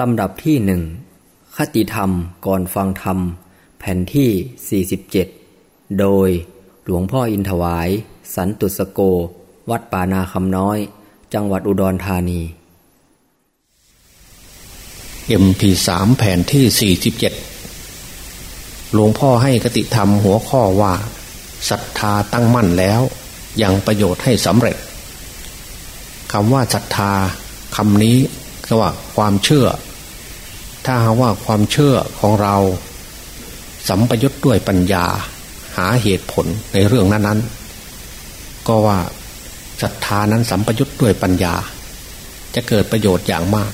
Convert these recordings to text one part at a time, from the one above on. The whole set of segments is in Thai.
ลำดับที่หนึ่ง คติธรรมก่อนฟังธรรม แผ่นที่ 47 โดยหลวงพ่ออินถวาย สันตุสโก วัดป่านาคำน้อย จังหวัดอุดรธานี MP3 แผ่นที่ 47 หลวงพ่อให้คติธรรมหัวข้อว่าศรัทธาตั้งมั่นแล้ว ยังประโยชน์ให้สำเร็จคำว่าศรัทธาคำนี้ ก็ว่าความเชื่อ ถ้าหาว่าความเชื่อของเราสัมปยุทธ์ด้วยปัญญา หาเหตุผลในเรื่องนั้นๆ ก็ว่าศรัทธานั้นสัมปยุทธ์ด้วยปัญญา จะเกิดประโยชน์อย่างมาก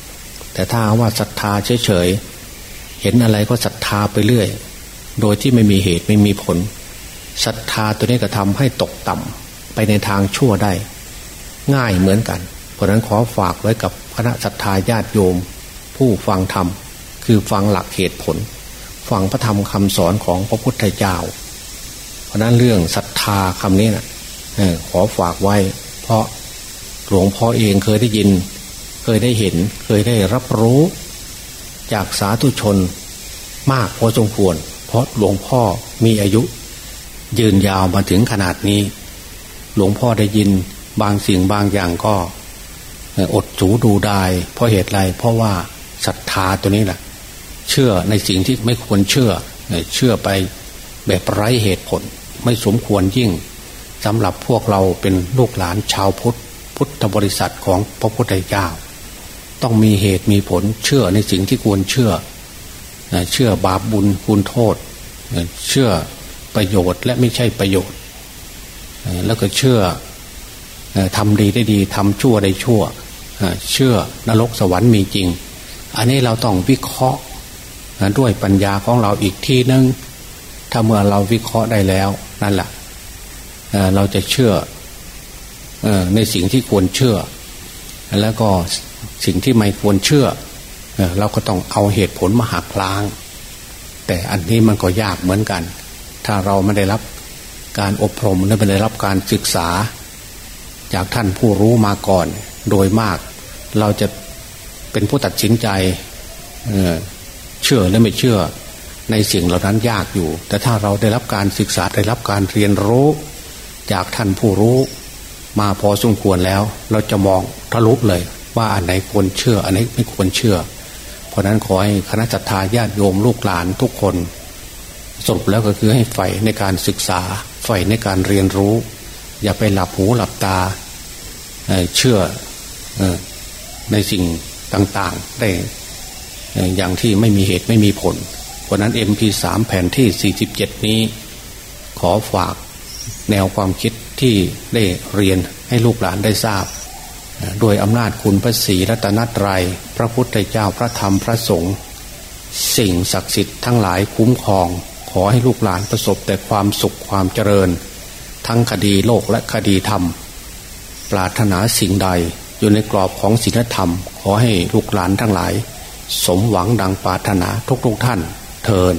แต่ถ้าว่าศรัทธาเฉยๆเห็นอะไรก็ศรัทธาไปเรื่อย โดยที่ไม่มีเหตุไม่มีผลศรัทธาตัวนี้ก็ทำให้ตกต่ำไปในทางชั่วได้ ง่ายเหมือนกัน เพราะนั้นขอฝากไว้กับ คณะศรัทธาญาติโยม ผู้ฟังธรรม คือฟังหลักเหตุผล ฟังพระธรรมคำสอนของพระพุทธเจ้า เพราะนั้นเรื่องศรัทธาคำนี้นะ่ะขอฝากไว้ เพราะหลวงพ่อเองเคยได้ยิน เคยได้เห็น เคยได้รับรู้ จากสาธุชนมากพอสมควร เพราะหลวงพ่อมีอายุ ยืนยาวมาถึงขนาดนี้ หลวงพ่อได้ยินบางสิ่งบางอย่างก็ อดสูดูได้เพราะเหตุไรเพราะว่าศรัทธาตัวนี้แหละเชื่อในสิ่งที่ไม่ควรเชื่อ เชื่อไปแบบไร้เหตุผล ไม่สมควรยิ่งสำหรับพวกเราเป็นลูกหลานชาวพุทธ พุทธบริษัทของพระพุทธเจ้า ต้องมีเหตุมีผลเชื่อในสิ่งที่ควรเชื่อ เชื่อบาปบุญคุณโทษ เชื่อประโยชน์และไม่ใช่ประโยชน์ แล้วก็เชื่อทำดีได้ดีทำชั่วได้ชั่ว เชื่อนรกสวรรค์มีจริง อันนี้เราต้องวิเคราะห์ด้วยปัญญาของเราอีกทีนึงถ้าเมื่อเราวิเคราะห์ได้แล้วนั่นแหละเราจะเชื่อในสิ่งที่ควรเชื่อ แล้วก็สิ่งที่ไม่ควรเชื่อ เราก็ต้องเอาเหตุผลมาหักล้าง แต่อันนี้มันก็ยากเหมือนกัน ถ้าเราไม่ได้รับการอบรมและไม่ได้รับการศึกษา จากท่านผู้รู้มาก่อน โดยมาก เราจะเป็นผู้ตัดสินใจเชื่อและไม่เชื่อในสิ่งเหล่านั้นยากอยู่ แต่ถ้าเราได้รับการศึกษาได้รับการเรียนรู้ จากท่านผู้รู้ มาพอสมควรแล้ว เราจะมองทะลุเลย ว่าอันไหนควรเชื่อ อันไหนไม่ควรเชื่อ เพราะนั้นขอให้คณะจัตตาญาติโยมลูกหลานทุกคนสรุปแล้วก็คือให้ใฝ่ในการศึกษาใฝ่ในการเรียนรู้ อย่าไปหลับหูหลับตาเชื่อ ในสิ่งต่างๆ ได้อย่างที่ไม่มีเหตุไม่มีผล เพราะนั้น MP3 แผ่นที่ 47 นี้ ขอฝากแนวความคิดที่ได้เรียนให้ลูกหลานได้ทราบ โดยอำนาจคุณพระศรีรัตนตรยัย พระพุทธเจ้าพระธรรมพระสงฆ์สิ่งศักดิ์สิทธิ์ทั้งหลายคุ้มครอง ขอให้ลูกหลานประสบแต่ความสุขความเจริญ ทั้งคดีโลกและคดีธรรม ปรารถนาสิ่งใด อยู่ในกรอบของศีลธรรม ขอให้ลูกหลานทั้งหลาย สมหวังดังปรารถนาทุกๆทท่านเทิน